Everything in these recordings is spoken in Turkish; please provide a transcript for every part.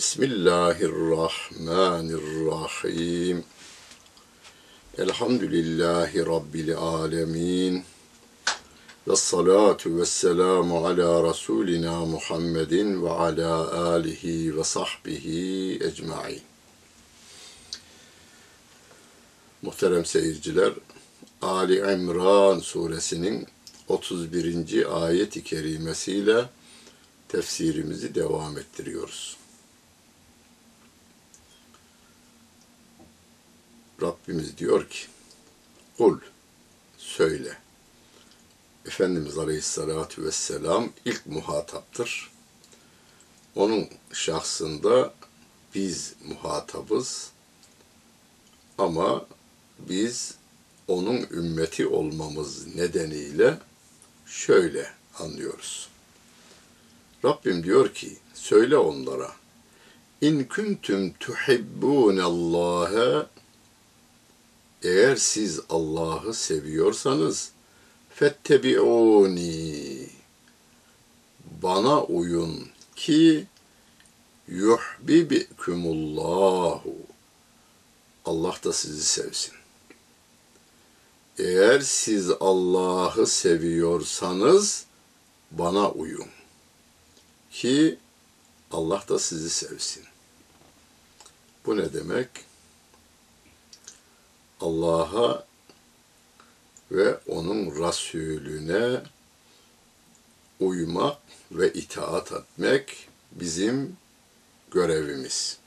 Bismillahirrahmanirrahim. Elhamdülillahi Rabbil alemin. Ve salatu ve selamu ala Resulina Muhammedin ve ala alihi ve sahbihi ecmain. Muhterem seyirciler, Ali İmran suresinin 31. ayet-i kerimesiyle tefsirimizi devam ettiriyoruz. Rabbimiz diyor ki, kul, söyle. Efendimiz Aleyhisselatü Vesselam ilk muhataptır. Onun şahsında biz muhatabız ama biz onun ümmeti olmamız nedeniyle şöyle anlıyoruz. Rabbim diyor ki, söyle onlara, İn kuntum tuhibbunallaha eğer siz Allah'ı seviyorsanız fettebi'uni bana uyun ki yuhbibikumullahu Allah da sizi sevsin. Eğer siz Allah'ı seviyorsanız bana uyun ki Allah da sizi sevsin. Bu ne demek? Allah'a ve onun Resulüne uymak ve itaat etmek bizim görevimiz.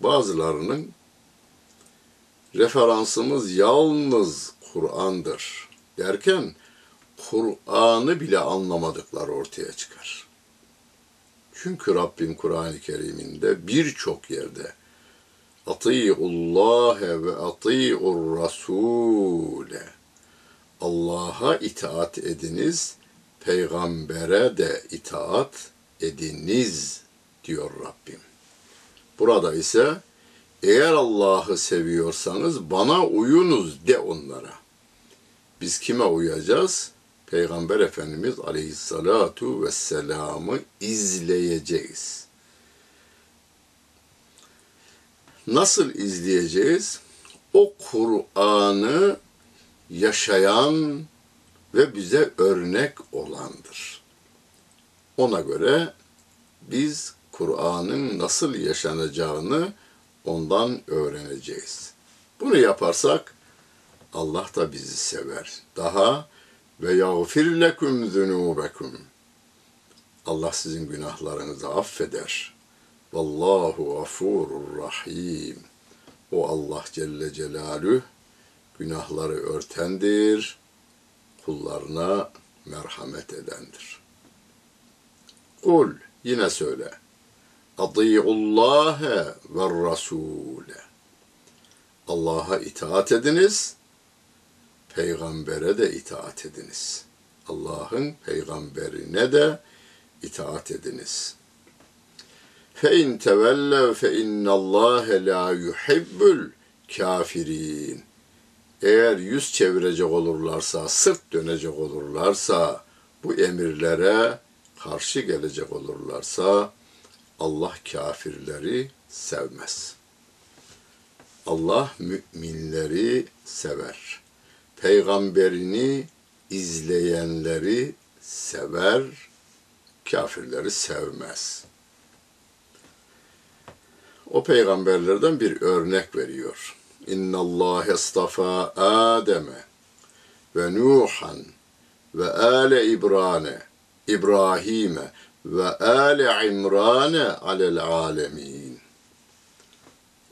Bazılarının referansımız yalnız Kur'an'dır derken Kur'an'ı bile anlamadıkları ortaya çıkar. Çünkü Rabbim Kur'an-ı Kerim'inde birçok yerde Ati'ullâhe ve ati'ur rasûle. Allah'a itaat ediniz, peygambere de itaat ediniz diyor Rabbim. Burada ise eğer Allah'ı seviyorsanız bana uyunuz de onlara. Biz kime uyacağız? Peygamber Efendimiz Aleyhissalatu vesselam'ı izleyeceğiz. Nasıl izleyeceğiz? o Kur'an'ı yaşayan ve bize örnek olandır. Ona göre biz Kur'an'ın nasıl yaşanacağını ondan öğreneceğiz. Bunu yaparsak Allah da bizi sever. Daha ve yağfir leküm zunubekum. Allah sizin günahlarınızı affeder. Vallahu gafurur rahim. O Allah Celle Celaluhu günahları örtendir, kullarına merhamet edendir. Kul yine söyle. Adi'ullâhe ve rasûle. Allah'a itaat ediniz, peygambere de itaat ediniz. Allah'ın peygamberine de itaat ediniz. Fe in tevellev fe innallâhe la yuhibbul kafirin. Eğer yüz çevirecek olurlarsa, sırt dönecek olurlarsa, bu emirlere karşı gelecek olurlarsa Allah kafirleri sevmez. Allah müminleri sever. Peygamberini izleyenleri sever, kafirleri sevmez. O peygamberlerden bir örnek veriyor. İnna Allah estafa Adem'e ve Nuhan ve ale İbrane İbrahim'e ve ale İmran'e alel alemin.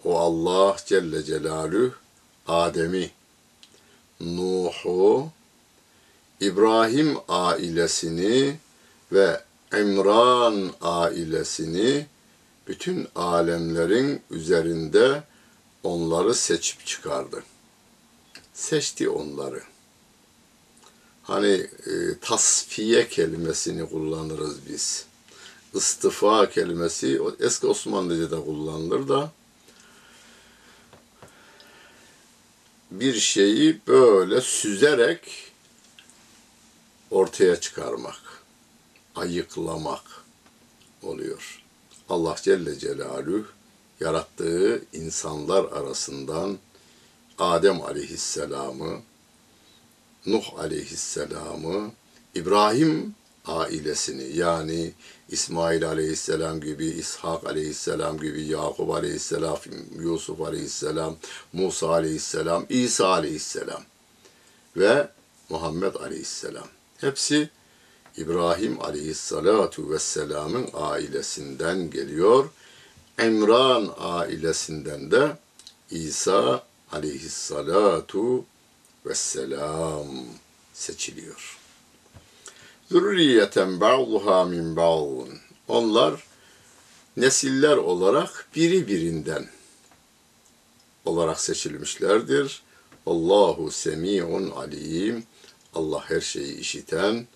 O Allah Celle Celaluhu Adem'i, Nuh'u, İbrahim ailesini ve İmran ailesini bütün alemlerin üzerinde onları seçip çıkardı. Seçti onları. Hani e, tasfiye kelimesini kullanırız biz. İstifa kelimesi eski Osmanlıca'da kullanılır da bir şeyi böyle süzerek ortaya çıkarmak, ayıklamak oluyor. Allah Celle Celaluhu yarattığı insanlar arasından Adem Aleyhisselam'ı, Nuh Aleyhisselam'ı, İbrahim ailesini yani İsmail Aleyhisselam gibi, İshak Aleyhisselam gibi, Yakup Aleyhisselam, Yusuf Aleyhisselam, Musa Aleyhisselam, İsa Aleyhisselam ve Muhammed Aleyhisselam. Hepsi İbrahim Aleyhisselatu Vesselam'ın ailesinden geliyor. Emran ailesinden de İsa Aleyhisselatu Vesselam seçiliyor. Zürriyeten ba'duha min ba'dun. Onlar nesiller olarak biri birinden olarak seçilmişlerdir. Allahu semi'un alim. Allah her şeyi işiten,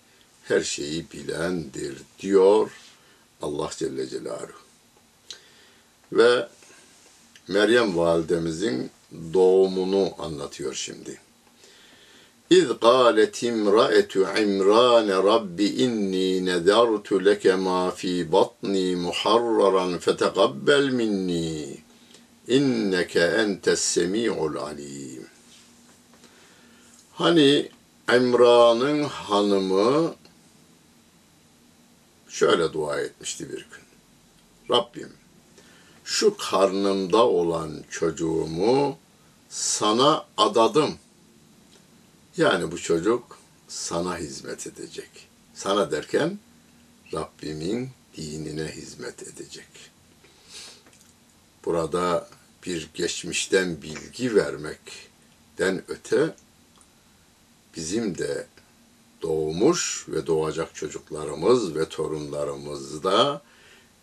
her şeyi bilendir diyor Allah Celle Celaluhu. Ve Meryem validemizin doğumunu anlatıyor şimdi. İz qalet imra'etu imran rabbi inni nedartu leke ma fi batni muharraran feteqabbel minni inneke entes semi'ul alim. Hani İmran'ın hanımı şöyle dua etmişti bir gün. Rabbim şu karnımda olan çocuğumu sana adadım. Yani bu çocuk sana hizmet edecek. Sana derken Rabbimin dinine hizmet edecek. Burada bir geçmişten bilgi vermekten öte bizim de doğmuş ve doğacak çocuklarımız ve torunlarımızda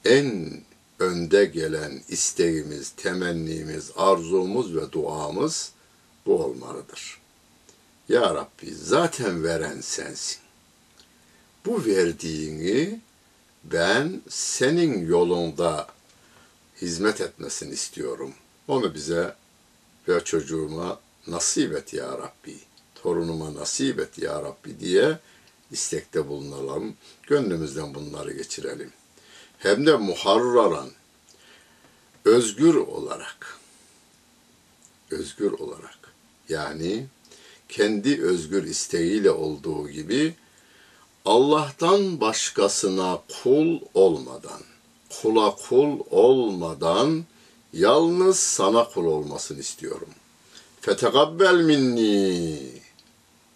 en önde gelen isteğimiz, temennimiz, arzumuz ve duamız bu olmalıdır. Ya Rabbi zaten veren sensin. Bu verdiğini ben senin yolunda hizmet etmesini istiyorum. Onu bize ve çocuğuma nasip et ya Rabbi. Torunuma nasip et ya Rabbi diye istekte bulunalım. Gönlümüzden bunları geçirelim. Hem de muharraran, özgür olarak. özgür olarak. Yani kendi özgür isteğiyle olduğu gibi Allah'tan başkasına kul olmadan, kula kul olmadan yalnız sana kul olmasını istiyorum. Fetekabbel minni.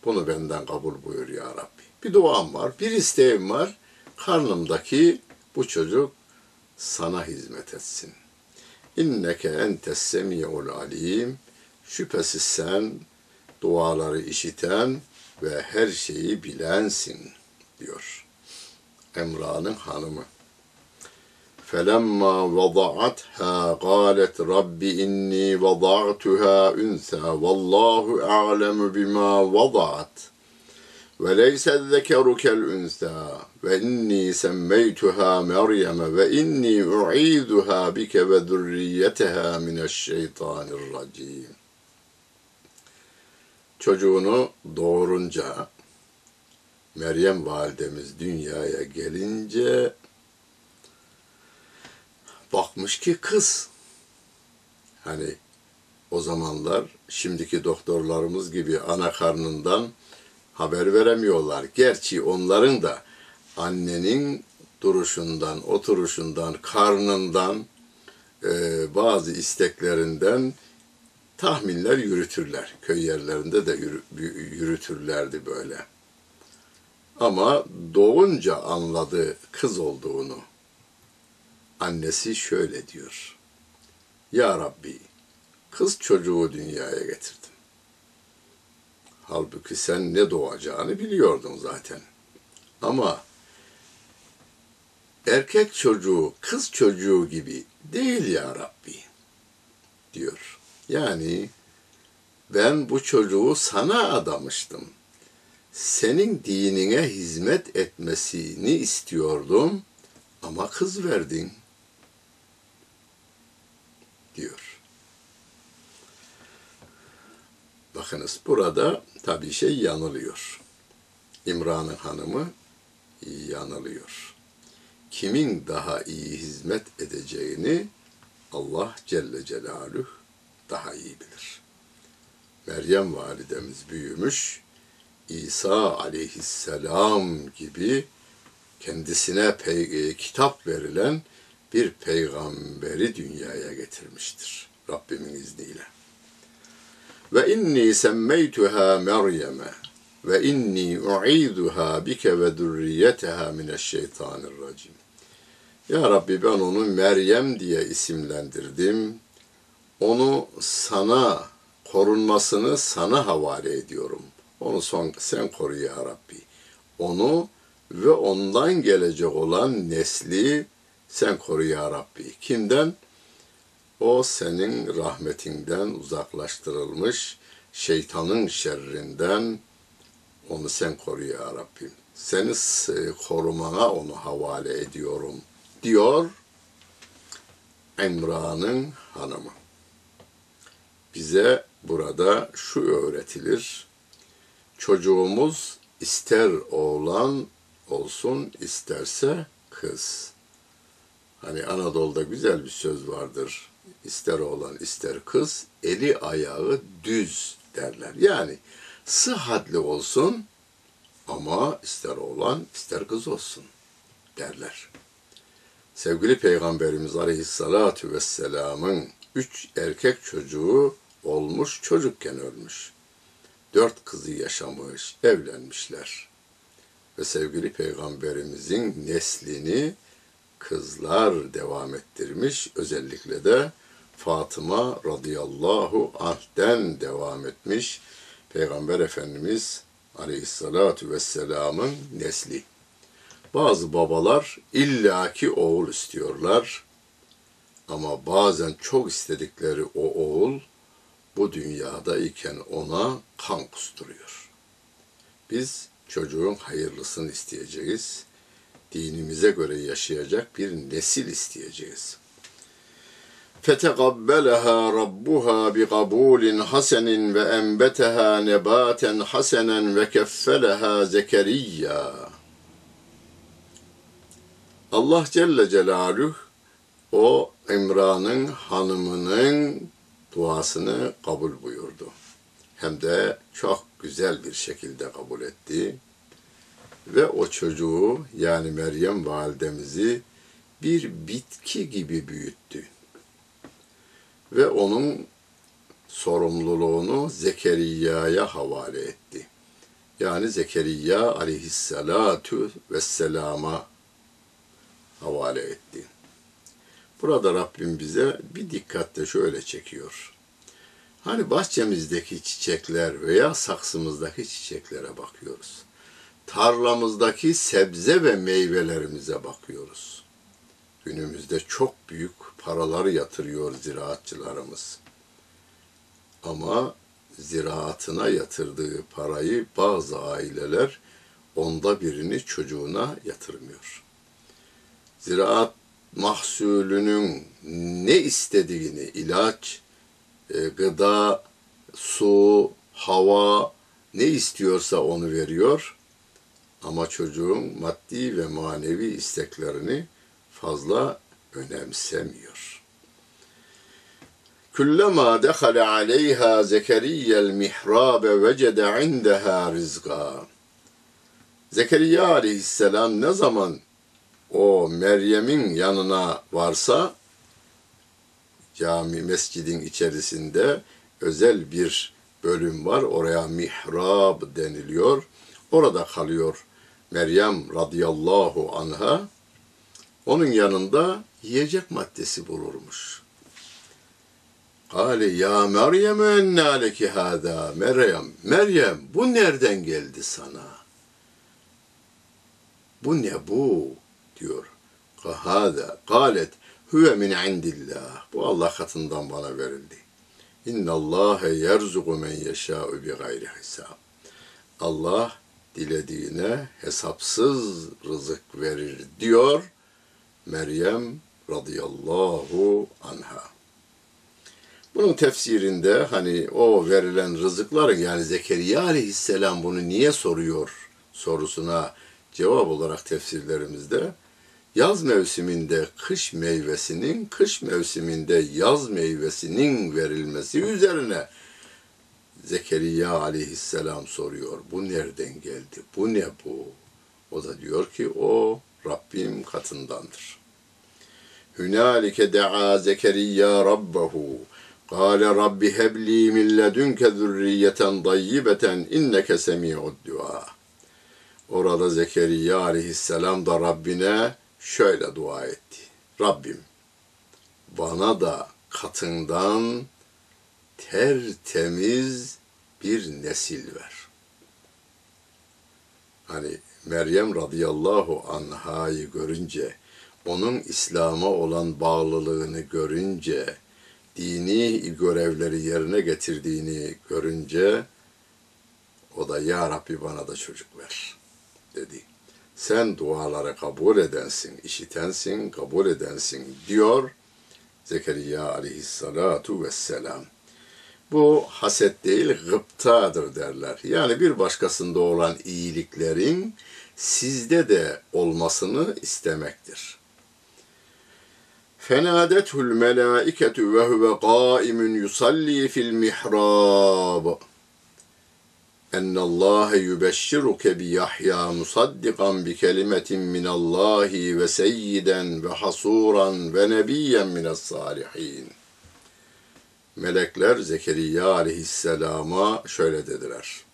Bunu benden kabul buyur ya Rabbi. Bir duam var, bir isteğim var. Karnımdaki bu çocuk sana hizmet etsin. İnneke entes semi'ul alim. Şüphesiz sen duaları işiten ve her şeyi bilensin diyor. Emra'nın hanımı. فَلَمَّا وَضَعَتْهَا قَالَتْ رَبِّ إِنِّي وَضَعْتُهَا أُنْثَى وَاللّٰهُ أَعْلَمُ بِمَا وَضَعَتْ وليس الذكر كالأنثى وإني سميتها مريم وإني أعيذها بك وذريتها من الشيطان الرجيم Çocuğunu doğurunca Meryem validemiz dünyaya gelince bakmış ki kız. Hani o zamanlar şimdiki doktorlarımız gibi ana karnından haber veremiyorlar. Gerçi onların da annenin duruşundan, oturuşundan, karnından, e, bazı isteklerinden tahminler yürütürler. Köy yerlerinde de yürü, yürütürlerdi böyle. Ama doğunca anladı kız olduğunu. Annesi şöyle diyor. Ya Rabbi, kız çocuğu dünyaya getirdim. Halbuki sen ne doğacağını biliyordun zaten. Ama erkek çocuğu kız çocuğu gibi değil ya Rabbi diyor. Yani ben bu çocuğu sana adamıştım. Senin dinine hizmet etmesini istiyordum ama kız verdin diyor. Bakınız burada tabii şey yanılıyor. İmran'ın hanımı yanılıyor. Kimin daha iyi hizmet edeceğini Allah Celle Celaluhu daha iyi bilir. Meryem validemiz büyümüş, İsa aleyhisselam gibi kendisine pey- kitap verilen bir peygamberi dünyaya getirmiştir Rabbimin izniyle. Ve inni semmeytuha Meryem'e ve inni u'iduha bike ve zürriyeteha mineşşeytanirracim. Ya Rabbi ben onu Meryem diye isimlendirdim. Onu sana korunmasını sana havale ediyorum. Onu son, sen koru ya Rabbi. Onu ve ondan gelecek olan nesli sen koru ya Rabbi. Kimden? O senin rahmetinden uzaklaştırılmış şeytanın şerrinden onu sen koru ya Rabbim. Seni korumana onu havale ediyorum diyor Emra'nın hanımı. Bize burada şu öğretilir. Çocuğumuz ister oğlan olsun isterse kız. Hani Anadolu'da güzel bir söz vardır. İster oğlan ister kız eli ayağı düz derler. Yani sıhhatli olsun ama ister oğlan ister kız olsun derler. Sevgili Peygamberimiz Aleyhisselatü Vesselam'ın üç erkek çocuğu olmuş çocukken ölmüş. Dört kızı yaşamış, evlenmişler. Ve sevgili Peygamberimizin neslini kızlar devam ettirmiş. Özellikle de Fatıma radıyallahu anh'den devam etmiş. Peygamber Efendimiz aleyhissalatu vesselamın nesli. Bazı babalar illaki oğul istiyorlar. Ama bazen çok istedikleri o oğul bu dünyada iken ona kan kusturuyor. Biz çocuğun hayırlısını isteyeceğiz Dinimize göre yaşayacak bir nesil isteyeceğiz. فَتَقَبَّلَهَا رَبُّهَا بِقَبُولٍ حَسَنٍ وَاَنْبَتَهَا نَبَاتًا حَسَنًا وَكَفَّلَهَا زَكَرِيَّا Allah Celle Celaluhu o İmran'ın hanımının duasını kabul buyurdu. Hem de çok güzel bir şekilde kabul etti. Ve o çocuğu yani Meryem validemizi bir bitki gibi büyüttü. Ve onun sorumluluğunu Zekeriya'ya havale etti. Yani Zekeriya aleyhissalatu vesselama havale etti. Burada Rabbim bize bir dikkatle şöyle çekiyor. Hani bahçemizdeki çiçekler veya saksımızdaki çiçeklere bakıyoruz. Tarlamızdaki sebze ve meyvelerimize bakıyoruz. Günümüzde çok büyük paralar yatırıyor ziraatçılarımız. Ama ziraatına yatırdığı parayı bazı aileler onda birini çocuğuna yatırmıyor. Ziraat mahsulünün ne istediğini, ilaç, e, gıda, su, hava ne istiyorsa onu veriyor. Ama çocuğun maddi ve manevi isteklerini fazla önemsemiyor. Kullama dekhala aleyha Zekeriya el-mihrab vecede indeha rizqa. Zekeriya aleyhisselam ne zaman o Meryem'in yanına varsa cami mescidin içerisinde özel bir bölüm var. Oraya mihrab deniliyor. Orada kalıyor Meryem radıyallahu anha. Onun yanında yiyecek maddesi bulurmuş. Kale ya Meryem enna leki hada. Meryem, Meryem bu nereden geldi sana? Bu ne bu? diyor. Hada. Kalet huve min indillah. Bu Allah katından bana verildi. İnna Allahe yerzugu men yeşâ'u bi gayri hesab. Allah dilediğine hesapsız rızık verir diyor Meryem radıyallahu anha. Bunun tefsirinde hani o verilen rızıkların yani Zekeriya aleyhisselam bunu niye soruyor sorusuna cevap olarak tefsirlerimizde yaz mevsiminde kış meyvesinin, kış mevsiminde yaz meyvesinin verilmesi üzerine Zekeriya aleyhisselam soruyor. Bu nereden geldi? Bu ne bu? O da diyor ki o Rabbim katındandır. Hünalike de'a Zekeriya rabbahu. Kale Rabbi hebli min ledünke zürriyeten dayyibeten inneke semi'ud dua. Orada Zekeriya aleyhisselam da Rabbine şöyle dua etti. Rabbim bana da katından tertemiz bir nesil ver. Hani Meryem radıyallahu anhayı görünce, onun İslam'a olan bağlılığını görünce, dini görevleri yerine getirdiğini görünce, o da ya Rabbi bana da çocuk ver dedi. Sen duaları kabul edensin, işitensin, kabul edensin diyor Zekeriya aleyhissalatu vesselam. Bu haset değil, gıptadır derler. Yani bir başkasında olan iyiliklerin sizde de olmasını istemektir. Fenadethul melâiketu ve huve qâimun yusalli fil mihrâb. Ennallâhe yübeşşiruke bi Yahya musaddikan bi kelimetin minallâhi ve seyyiden ve hasuran. Melekler Zekeriya aleyhisselama şöyle dediler.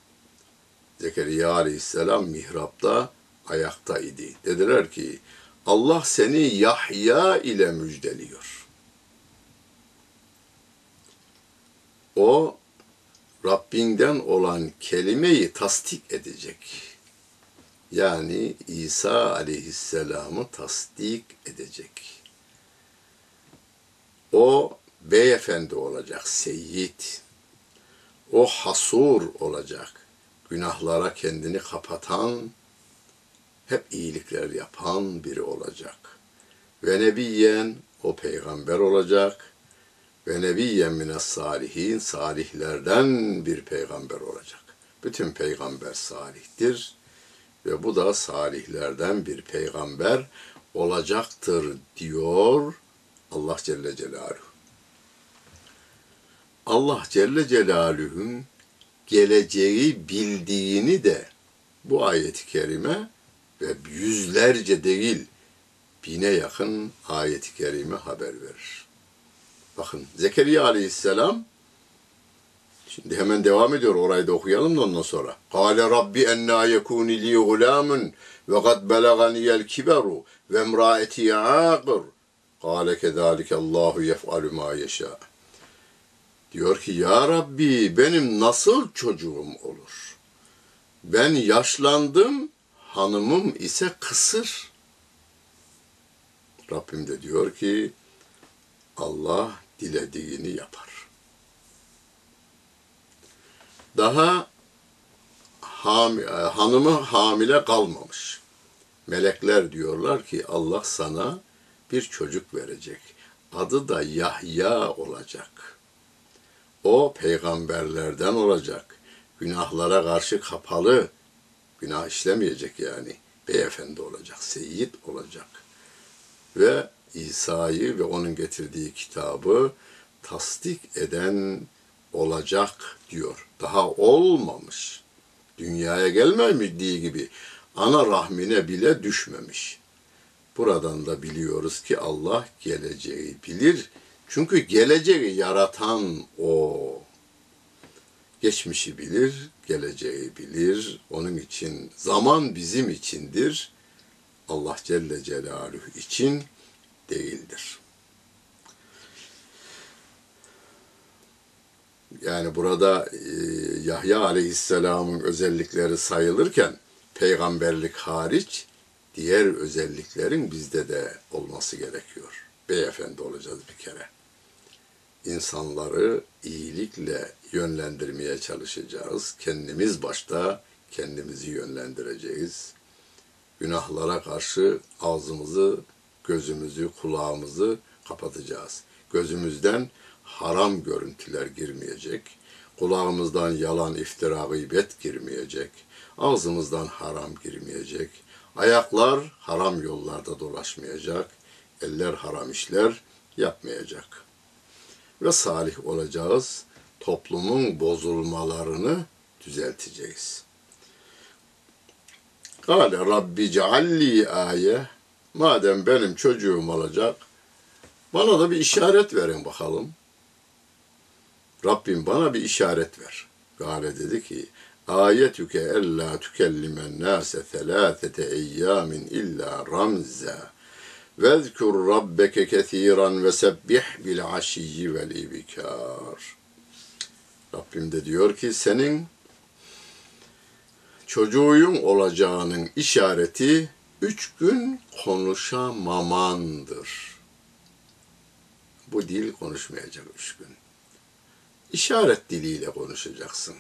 Zekeriya aleyhisselam mihrapta ayakta idi. Dediler ki Allah seni Yahya ile müjdeliyor. O Rabbinden olan kelimeyi tasdik edecek. Yani İsa aleyhisselamı tasdik edecek. O beyefendi olacak, seyyid. O hasur olacak. Günahlara kendini kapatan, hep iyilikler yapan biri olacak. Ve nebiyen o peygamber olacak ve nebiyyen mines salihin salihlerden bir peygamber olacak. Bütün peygamber salihtir ve bu da salihlerden bir peygamber olacaktır diyor Allah Celle Celaluhu. Allah Celle Celaluhu'nun geleceği bildiğini de bu ayet-i kerime ve yüzlerce değil bine yakın ayet-i kerime haber verir. Bakın Zekeriya aleyhisselam şimdi hemen devam ediyor orayı da okuyalım da ondan sonra. Kale Rabbi enna yekuni li gulamun ve kad belaganiyel kiberu ve emraeti aqir. Kale kezalike Allahu yef'alu ma yeşâ. Diyor ki ya Rabbi benim nasıl çocuğum olur? Ben yaşlandım, hanımım ise kısır. Rabbim de diyor ki Allah dilediğini yapar. Daha ham, hanımı hamile kalmamış. Melekler diyorlar ki Allah sana bir çocuk verecek. Adı da Yahya olacak. O peygamberlerden olacak. Günahlara karşı kapalı. Günah işlemeyecek yani. Beyefendi olacak, seyit olacak. Ve İsa'yı ve onun getirdiği kitabı tasdik eden olacak diyor. Daha olmamış. Dünyaya gelmediği gibi ana rahmine bile düşmemiş. Buradan da biliyoruz ki Allah geleceği bilir. Çünkü geleceği yaratan o. Geçmişi bilir, geleceği bilir. Onun için zaman bizim içindir. Allah Celle Celaluhu için değildir. Yani burada e, Yahya Aleyhisselam'ın özellikleri sayılırken peygamberlik hariç diğer özelliklerin bizde de olması gerekiyor. Beyefendi olacağız bir kere. İnsanları iyilikle yönlendirmeye çalışacağız. Kendimiz başta kendimizi yönlendireceğiz. Günahlara karşı ağzımızı, gözümüzü, kulağımızı kapatacağız. Gözümüzden haram görüntüler girmeyecek. Kulağımızdan yalan, iftira, gıybet girmeyecek. Ağzımızdan haram girmeyecek. Ayaklar haram yollarda dolaşmayacak. Eller haram işler yapmayacak. Ve salih olacağız. Toplumun bozulmalarını düzelteceğiz. Kale Rabbi cealli aye. Madem benim çocuğum olacak, bana da bir işaret verin bakalım. Rabbim bana bir işaret ver. Gale dedi ki, ayetüke ella tükellimen nase thelâthete eyyamin illa ramza. Vezkur rabbeke kethiran ve sebbih bil aşiyyi vel ibikar. Rabbim de diyor ki senin çocuğun olacağının işareti üç gün konuşamamandır. Bu dil konuşmayacak üç gün. İşaret diliyle konuşacaksın.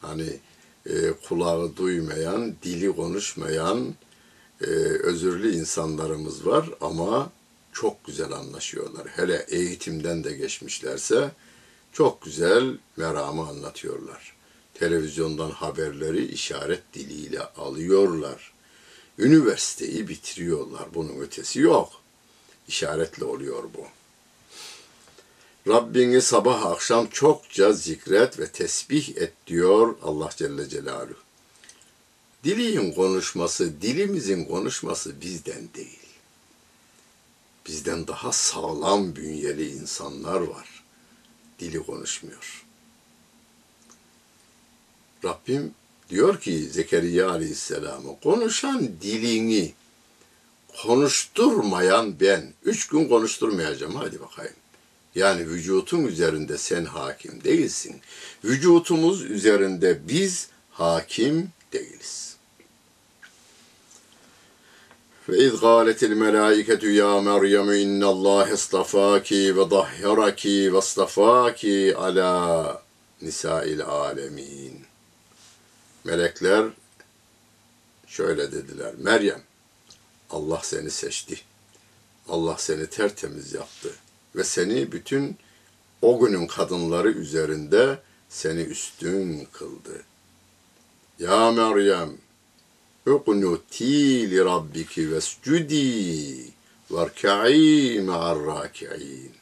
Hani e, kulağı duymayan, dili konuşmayan e, özürlü insanlarımız var ama çok güzel anlaşıyorlar. Hele eğitimden de geçmişlerse çok güzel meramı anlatıyorlar. Televizyondan haberleri işaret diliyle alıyorlar. Üniversiteyi bitiriyorlar. Bunun ötesi yok. İşaretle oluyor bu. Rabbini sabah akşam çokça zikret ve tesbih et diyor Allah Celle Celaluhu. Dilin konuşması, dilimizin konuşması bizden değil. Bizden daha sağlam bünyeli insanlar var. Dili konuşmuyor. Rabbim diyor ki Zekeriya Aleyhisselam'a konuşan dilini konuşturmayan ben. Üç gün konuşturmayacağım hadi bakayım. Yani vücutun üzerinde sen hakim değilsin. Vücutumuz üzerinde biz hakim değiliz. Gâletil melâiketu ya Meryem innallâhe istafâki ve dahharaki ve istafâki ala nisâil âlemîn. Melekler şöyle dediler. Meryem, Allah seni seçti. Allah seni tertemiz yaptı ve seni bütün o günün kadınları üzerinde seni üstün kıldı. Ya Meryem, li rabbiki vescudi verka'i ma'ar raki'in.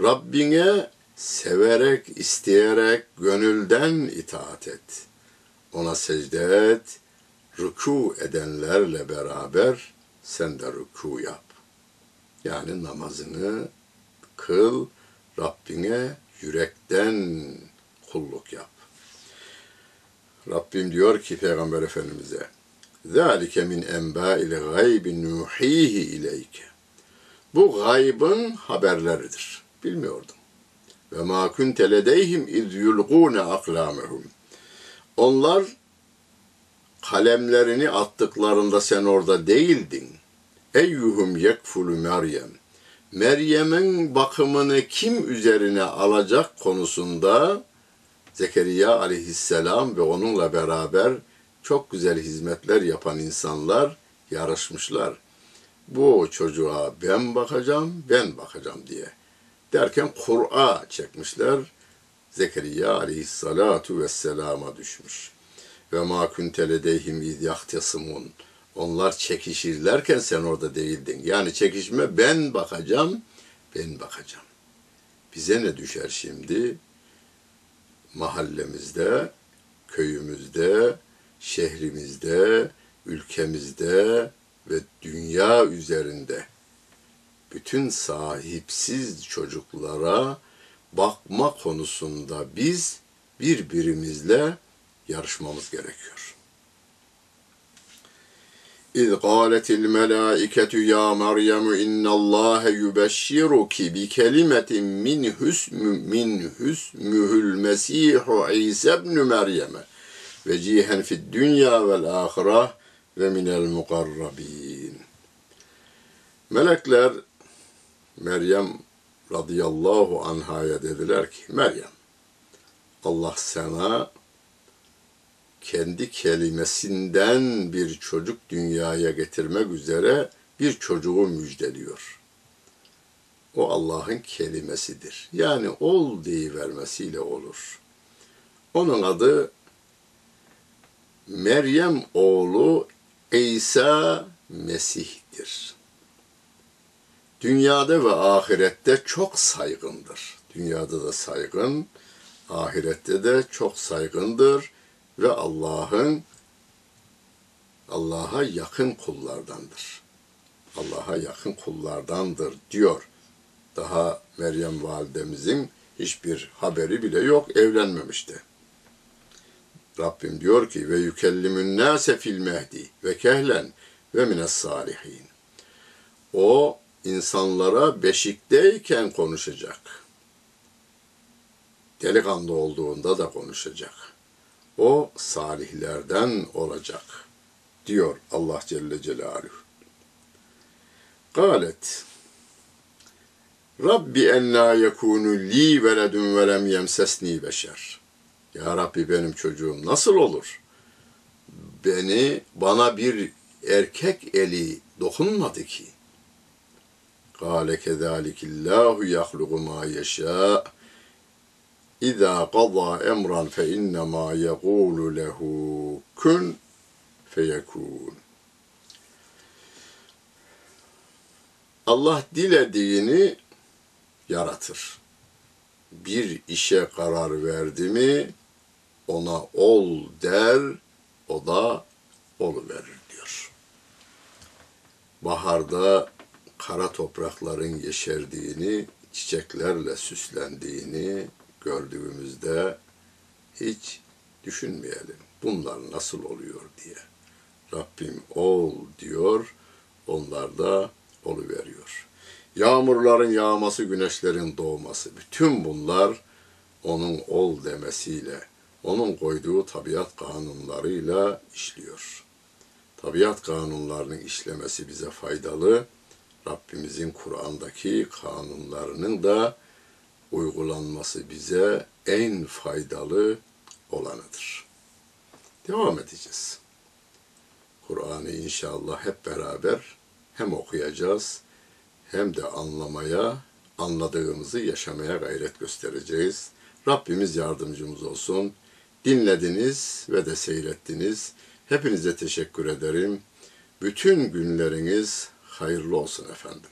Rabbine severek, isteyerek, gönülden itaat et. Ona secde et, rükû edenlerle beraber sen de rükû yap. Yani namazını kıl, Rabbine yürekten kulluk yap. Rabbim diyor ki Peygamber Efendimiz'e ذَٰلِكَ مِنْ اَنْبَاءِ الْغَيْبِ نُوحِيهِ اِلَيْكَ Bu gaybın haberleridir. Bilmiyordum. Ve ma kunte ledeyhim iz yulgûne aklamehum. Onlar kalemlerini attıklarında sen orada değildin. Eyyuhum yekfulu Meryem. Meryem'in bakımını kim üzerine alacak konusunda Zekeriya aleyhisselam ve onunla beraber çok güzel hizmetler yapan insanlar yarışmışlar. Bu çocuğa ben bakacağım, ben bakacağım diye. Derken Kur'a çekmişler. Zekeriya aleyhissalatu vesselama düşmüş. Ve ma kunte ledeyhim iz yahtesimun. Onlar çekişirlerken sen orada değildin. Yani çekişme ben bakacağım, ben bakacağım. Bize ne düşer şimdi? Mahallemizde, köyümüzde, şehrimizde, ülkemizde ve dünya üzerinde bütün sahipsiz çocuklara bakma konusunda biz birbirimizle yarışmamız gerekiyor. İz qâletil melâiketu ya Meryem innallâhe yübeşşiruki bi kelimetin min hüsmü min hüsmühül mesîhu İsa ibn Meryem'e vecihen fid dünya vel ahire ve minel mukarrabin. Melekler Meryem radıyallahu anhaya dediler ki Meryem Allah sana kendi kelimesinden bir çocuk dünyaya getirmek üzere bir çocuğu müjdeliyor. O Allah'ın kelimesidir. Yani ol vermesiyle olur. Onun adı Meryem oğlu İsa Mesih'tir. Dünyada ve ahirette çok saygındır. Dünyada da saygın, ahirette de çok saygındır ve Allah'ın Allah'a yakın kullardandır. Allah'a yakın kullardandır diyor. Daha Meryem validemizin hiçbir haberi bile yok, evlenmemişti. Rabbim diyor ki ve yükellimün nase fil mehdi ve kehlen ve mines salihin. O insanlara beşikteyken konuşacak. Delikanlı olduğunda da konuşacak. O salihlerden olacak diyor Allah Celle Celaluhu. Galet Rabbi enna yekunu li veledun ve lem yemsesni beşer. Ya Rabbi benim çocuğum nasıl olur? Beni bana bir erkek eli dokunmadı ki. Kale kezâlikillâhu yahlugu mâ yeşâ. İzâ qadâ emran fe innemâ yegûlu lehu kun feyekûn. Allah dilediğini yaratır. Bir işe karar verdi mi ona ol der, o da verir diyor. Baharda kara toprakların yeşerdiğini, çiçeklerle süslendiğini gördüğümüzde hiç düşünmeyelim. Bunlar nasıl oluyor diye. Rabbim ol diyor, onlar da veriyor. Yağmurların yağması, güneşlerin doğması, bütün bunlar onun ol demesiyle onun koyduğu tabiat kanunlarıyla işliyor. Tabiat kanunlarının işlemesi bize faydalı. Rabbimizin Kur'an'daki kanunlarının da uygulanması bize en faydalı olanıdır. Devam edeceğiz. Kur'an'ı inşallah hep beraber hem okuyacağız hem de anlamaya, anladığımızı yaşamaya gayret göstereceğiz. Rabbimiz yardımcımız olsun dinlediniz ve de seyrettiniz. Hepinize teşekkür ederim. Bütün günleriniz hayırlı olsun efendim.